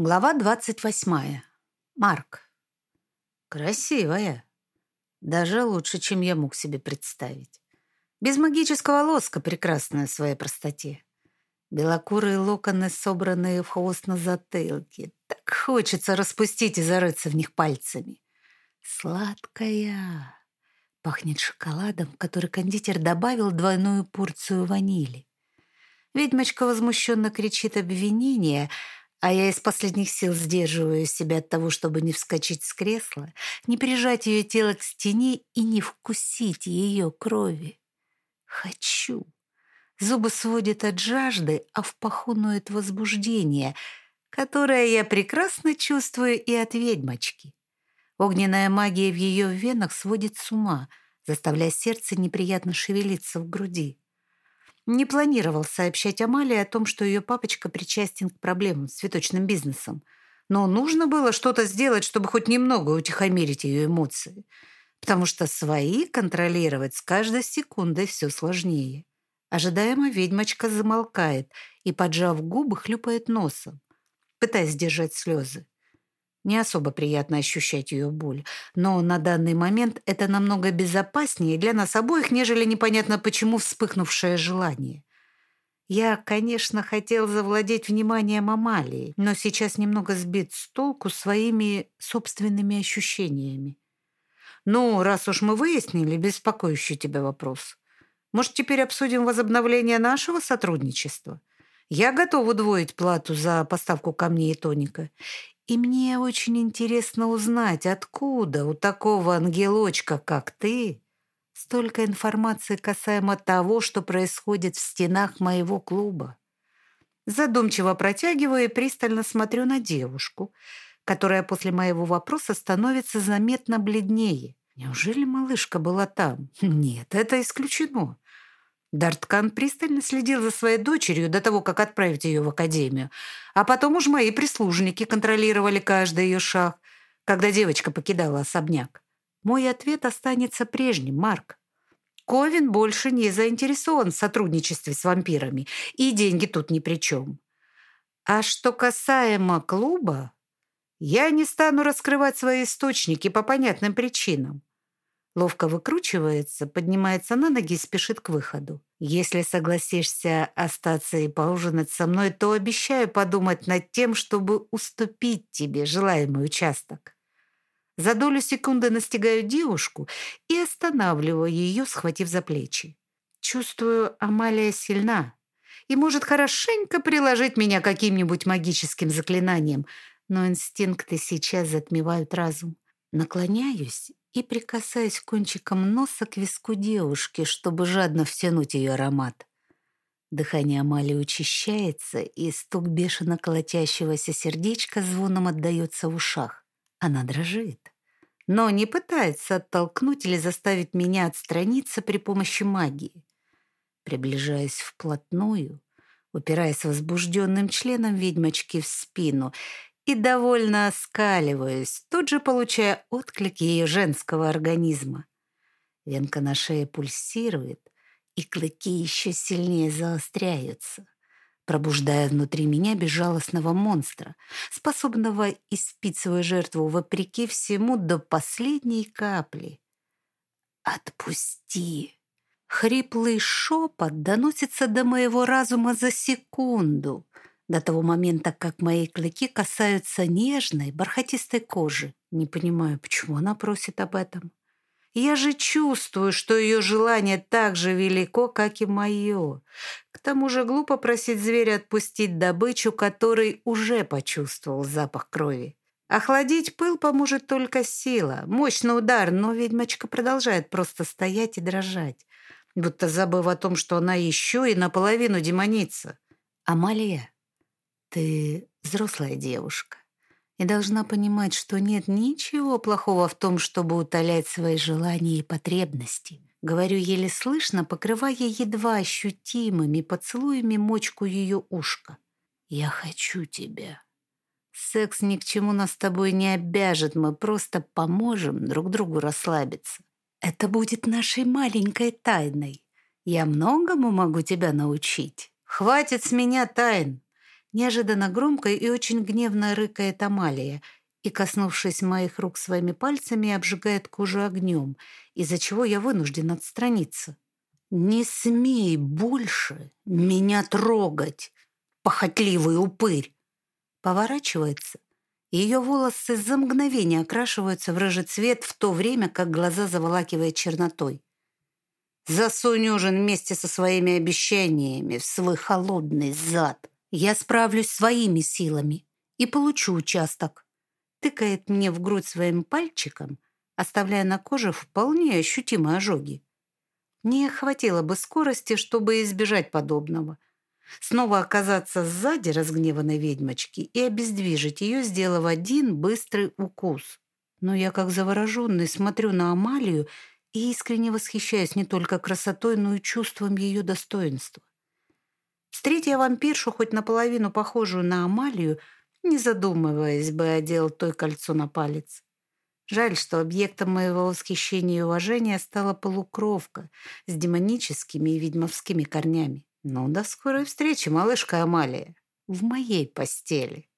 Глава 28. Марк. Красивая. Даже лучше, чем я мог себе представить. Без магического лоска прекрасная в своей простоте. Белокурые локоны, собранные в хвост на затылке. Так хочется распустить и зарыться в них пальцами. Сладкая. Пахнет шоколадом, который кондитер добавил двойную порцию ванили. Ведьмочка возмущенно кричит обвинение — а я из последних сил сдерживаю себя от того, чтобы не вскочить с кресла, не прижать ее тело к стене и не вкусить ее крови. Хочу. Зубы сводят от жажды, а в паху ноет возбуждение, которое я прекрасно чувствую и от ведьмочки. Огненная магия в ее венах сводит с ума, заставляя сердце неприятно шевелиться в груди. Не планировал сообщать Амалии о том, что ее папочка причастен к проблемам с цветочным бизнесом. Но нужно было что-то сделать, чтобы хоть немного утихомирить ее эмоции. Потому что свои контролировать с каждой секундой все сложнее. Ожидаемо ведьмочка замолкает и, поджав губы, хлюпает носом, пытаясь сдержать слезы. Не особо приятно ощущать ее боль, но на данный момент это намного безопаснее для нас обоих, нежели непонятно почему вспыхнувшее желание. Я, конечно, хотел завладеть вниманием Амалии, но сейчас немного сбит с толку своими собственными ощущениями. Ну, раз уж мы выяснили беспокоящий тебя вопрос, может, теперь обсудим возобновление нашего сотрудничества? Я готов удвоить плату за поставку камней и тоника. И мне очень интересно узнать, откуда у такого ангелочка, как ты, столько информации касаемо того, что происходит в стенах моего клуба. Задумчиво протягиваю и пристально смотрю на девушку, которая после моего вопроса становится заметно бледнее. Неужели малышка была там? Нет, это исключено. Дарткан пристально следил за своей дочерью до того, как отправить ее в академию. А потом уж мои прислужники контролировали каждый ее шаг, когда девочка покидала особняк. Мой ответ останется прежним, Марк. Ковин больше не заинтересован в сотрудничестве с вампирами, и деньги тут ни при чем. А что касаемо клуба, я не стану раскрывать свои источники по понятным причинам. Ловко выкручивается, поднимается на ноги и спешит к выходу. «Если согласишься остаться и поужинать со мной, то обещаю подумать над тем, чтобы уступить тебе желаемый участок». За долю секунды настигаю девушку и останавливаю ее, схватив за плечи. Чувствую, Амалия сильна и может хорошенько приложить меня каким-нибудь магическим заклинанием, но инстинкты сейчас затмевают разум. Наклоняюсь и прикасаюсь кончиком носа к виску девушки, чтобы жадно втянуть ее аромат. Дыхание Амали учащается, и стук бешено колотящегося сердечка звоном отдается в ушах. Она дрожит, но не пытается оттолкнуть или заставить меня отстраниться при помощи магии. Приближаясь вплотную, упираясь возбужденным членом ведьмочки в спину и довольно оскаливаюсь, тут же получая отклик ее женского организма. Венка на шее пульсирует, и клыки еще сильнее заостряются, пробуждая внутри меня безжалостного монстра, способного испить свою жертву вопреки всему до последней капли. «Отпусти!» Хриплый шепот доносится до моего разума за секунду — до того момента, как мои клыки касаются нежной, бархатистой кожи. Не понимаю, почему она просит об этом. Я же чувствую, что ее желание так же велико, как и мое. К тому же глупо просить зверя отпустить добычу, который уже почувствовал запах крови. Охладить пыл поможет только сила, мощный удар, но ведьмочка продолжает просто стоять и дрожать, будто забыв о том, что она еще и наполовину демоница. «Амалия, ты взрослая девушка и должна понимать, что нет ничего плохого в том, чтобы утолять свои желания и потребности. Говорю еле слышно, покрывая едва ощутимыми поцелуями мочку ее ушка. «Я хочу тебя». Секс ни к чему нас с тобой не обяжет, мы просто поможем друг другу расслабиться. Это будет нашей маленькой тайной. Я многому могу тебя научить. Хватит с меня тайн. Неожиданно громко и очень гневно рыкает Амалия и, коснувшись моих рук своими пальцами, обжигает кожу огнем, из-за чего я вынужден отстраниться. «Не смей больше меня трогать, похотливый упырь!» Поворачивается, ее волосы за мгновение окрашиваются в рыжий цвет, в то время как глаза заволакивает чернотой. «Засунь ужин вместе со своими обещаниями в свой холодный зад!» Я справлюсь своими силами и получу участок. Тыкает мне в грудь своим пальчиком, оставляя на коже вполне ощутимые ожоги. Не хватило бы скорости, чтобы избежать подобного. Снова оказаться сзади разгневанной ведьмочки и обездвижить ее, сделав один быстрый укус. Но я, как завороженный, смотрю на Амалию и искренне восхищаюсь не только красотой, но и чувством ее достоинства. Встретя вампиршу, хоть наполовину похожую на Амалию, не задумываясь бы, одел той кольцо на палец. Жаль, что объектом моего восхищения и уважения стала полукровка с демоническими и ведьмовскими корнями. Ну, до скорой встречи, малышка Амалия. В моей постели.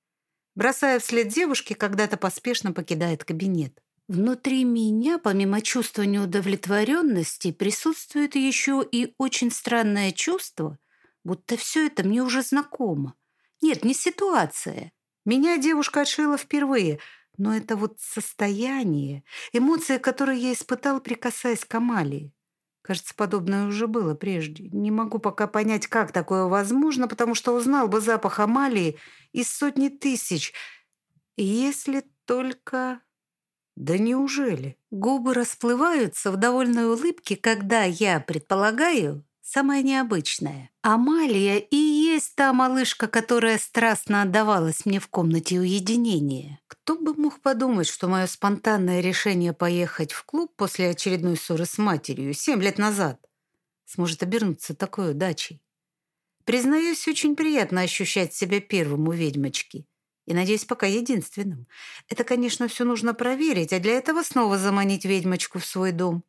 Бросая вслед девушки, когда-то поспешно покидает кабинет. Внутри меня, помимо чувства неудовлетворенности, присутствует еще и очень странное чувство — будто все это мне уже знакомо. Нет, не ситуация. Меня девушка отшила впервые, но это вот состояние, эмоции, которые я испытал, прикасаясь к Амалии. Кажется, подобное уже было прежде. Не могу пока понять, как такое возможно, потому что узнал бы запах Амалии из сотни тысяч. Если только... Да неужели? Губы расплываются в довольной улыбке, когда я предполагаю, самое необычное. Амалия и есть та малышка, которая страстно отдавалась мне в комнате уединения. Кто бы мог подумать, что мое спонтанное решение поехать в клуб после очередной ссоры с матерью семь лет назад сможет обернуться такой удачей. Признаюсь, очень приятно ощущать себя первым у ведьмочки. И, надеюсь, пока единственным. Это, конечно, все нужно проверить, а для этого снова заманить ведьмочку в свой дом.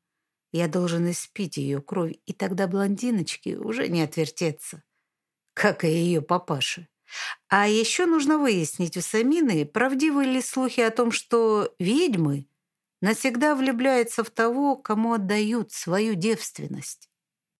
Я должен испить ее кровь, и тогда блондиночке уже не отвертеться, как и ее папаше. А еще нужно выяснить у Самины, правдивы ли слухи о том, что ведьмы навсегда влюбляются в того, кому отдают свою девственность.